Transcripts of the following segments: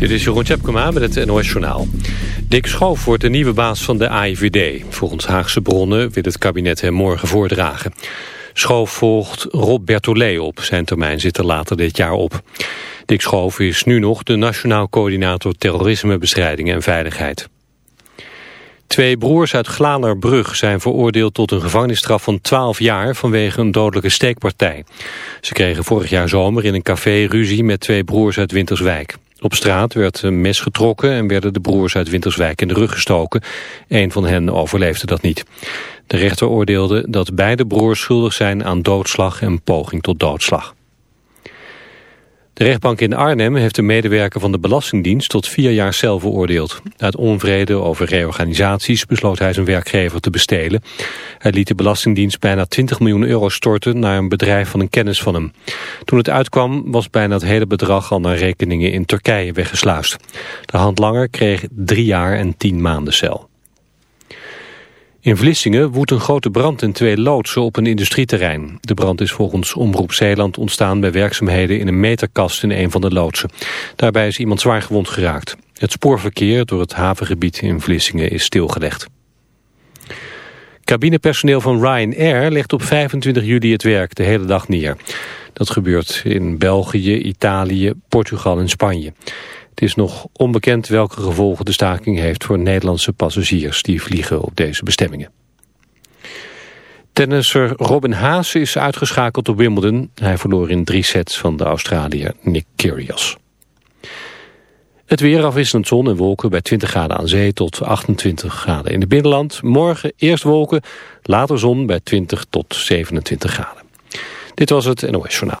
Dit is Jeroen Tjepkema met het NOS Journaal. Dick Schoof wordt de nieuwe baas van de AIVD. Volgens Haagse bronnen wil het kabinet hem morgen voordragen. Schoof volgt Rob Bertolet op. Zijn termijn zit er later dit jaar op. Dick Schoof is nu nog de Nationaal Coördinator Terrorismebestrijding en Veiligheid. Twee broers uit Glanerbrug zijn veroordeeld tot een gevangenisstraf van 12 jaar vanwege een dodelijke steekpartij. Ze kregen vorig jaar zomer in een café ruzie met twee broers uit Winterswijk. Op straat werd een mes getrokken en werden de broers uit Winterswijk in de rug gestoken. Een van hen overleefde dat niet. De rechter oordeelde dat beide broers schuldig zijn aan doodslag en poging tot doodslag. De rechtbank in Arnhem heeft een medewerker van de Belastingdienst tot vier jaar cel veroordeeld. Uit onvrede over reorganisaties besloot hij zijn werkgever te bestelen. Hij liet de Belastingdienst bijna 20 miljoen euro storten naar een bedrijf van een kennis van hem. Toen het uitkwam was bijna het hele bedrag al naar rekeningen in Turkije weggesluist. De handlanger kreeg drie jaar en tien maanden cel. In Vlissingen woedt een grote brand in twee loodsen op een industrieterrein. De brand is volgens Omroep Zeeland ontstaan bij werkzaamheden in een meterkast in een van de loodsen. Daarbij is iemand zwaar gewond geraakt. Het spoorverkeer door het havengebied in Vlissingen is stilgelegd. Cabinepersoneel van Ryanair legt op 25 juli het werk de hele dag neer. Dat gebeurt in België, Italië, Portugal en Spanje. Het is nog onbekend welke gevolgen de staking heeft voor Nederlandse passagiers die vliegen op deze bestemmingen. Tennisser Robin Haase is uitgeschakeld op Wimbledon. Hij verloor in drie sets van de Australiër Nick Kyrgios. Het weer afwisselend zon en wolken bij 20 graden aan zee tot 28 graden in het binnenland. Morgen eerst wolken, later zon bij 20 tot 27 graden. Dit was het NOS Journaal.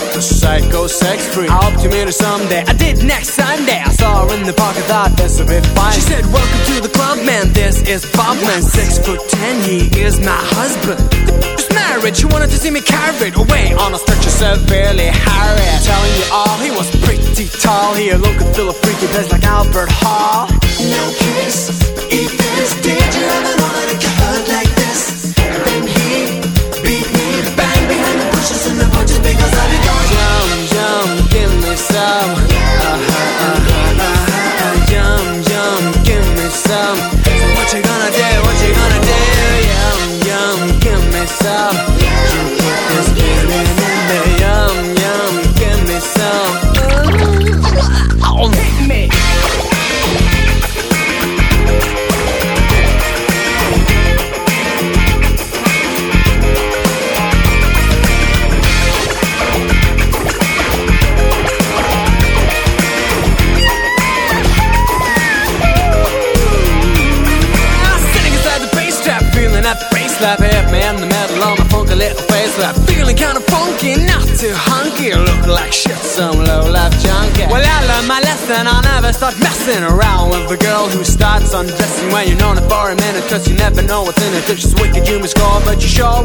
the psycho sex freak. I hope to meet her someday. I did next Sunday. I saw her in the park. I thought this would be fine. She said, "Welcome to the club, man. This is Bob, man. Six foot ten. He is my husband." Just married. She wanted to see me carried away on a stretcher severely harried. Telling you all, he was pretty tall. He looked and feel a freaky place like Albert Hall. No kiss, eat this. Did you ever know that undressing when you're known her for a minute, cause you never know what's in it. If she's wicked, you must score, but you sure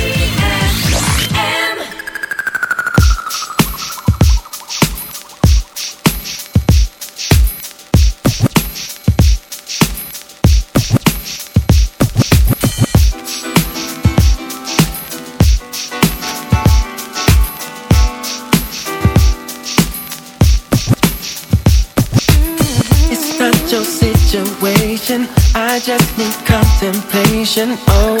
just need contemplation. Oh.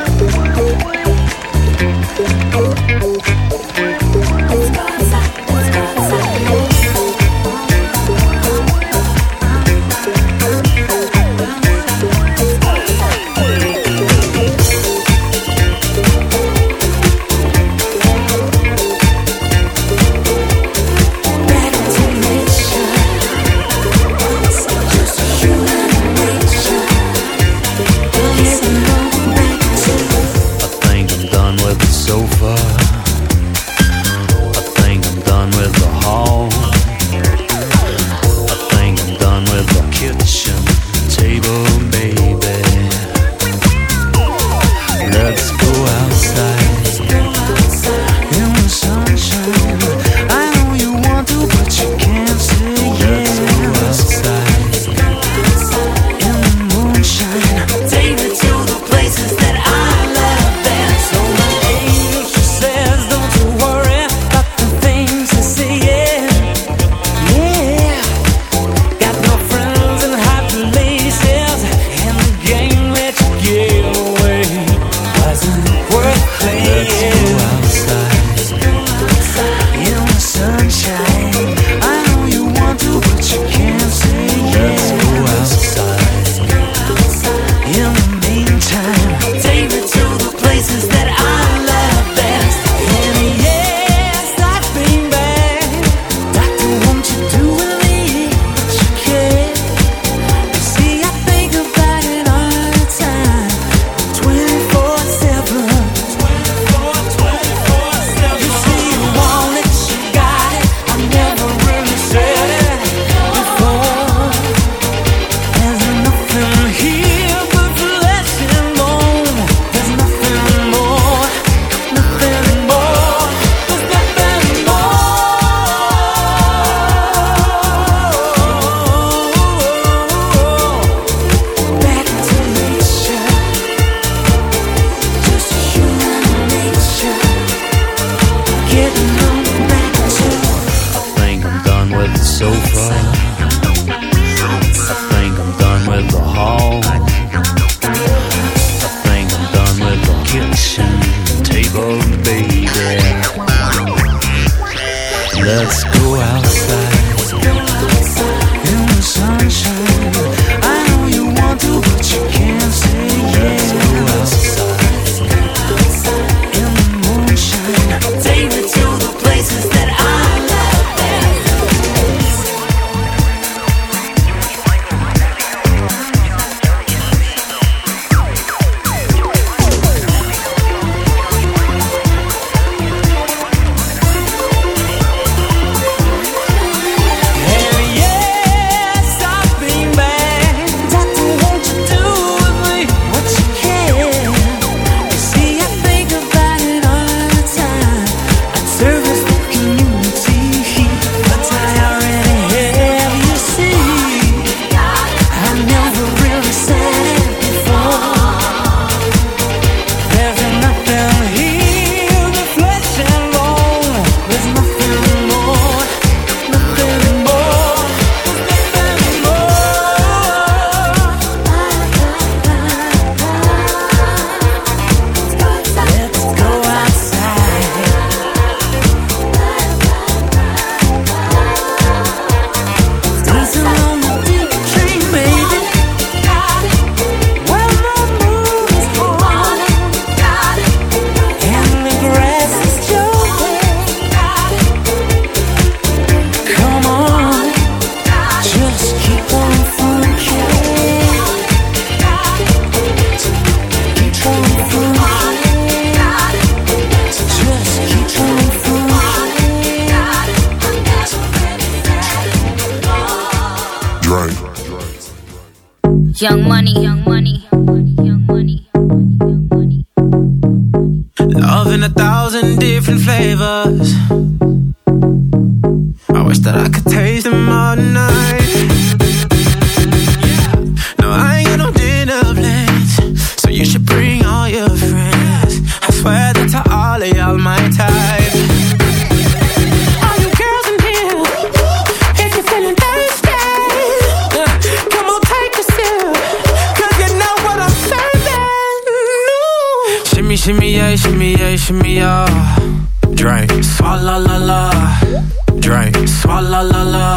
La la.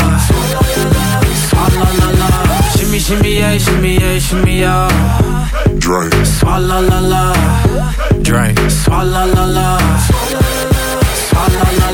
Swalla la la. Shimmy, shimmy, yeah, shimmy, yeah, shimmy, yeah. Drink, swalla la la. Drink, swalla la la. Swalla la la.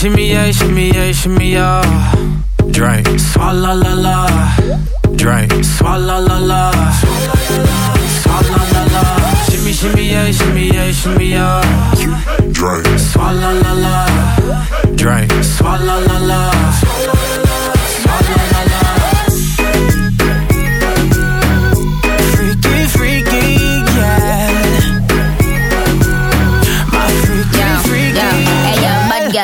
Shimmy, yeah, shimmy, yeah, shimmy, yeah. Drink, swalla la la. Drink, swalla la la. Swalla la la. Shimmy, shimmy, yeah, shimmy, yeah, shimmy, yeah. Drink, swalla la la. Drink, swalla la la.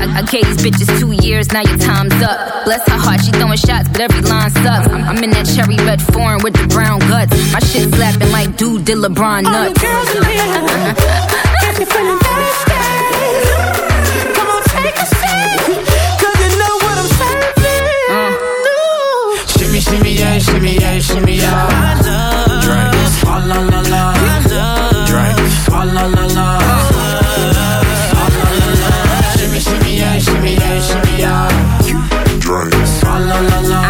I, I gave these bitches two years, now your time's up. Bless her heart, she throwing shots, but every line sucks. I'm, I'm in that cherry red foreign with the brown guts. My shit slapping like dude did LeBron nuts. All you nuts. girls in here, if you're feeling thirsty, come on, take a sip, 'cause you know what I'm serving. Shimmy, shimmy, yeah, shimmy, yeah, shimmy, yeah. I Drink, swalla la la. Drink, swalla la la. Swalla you should be on. Drink. Swallow, la, la.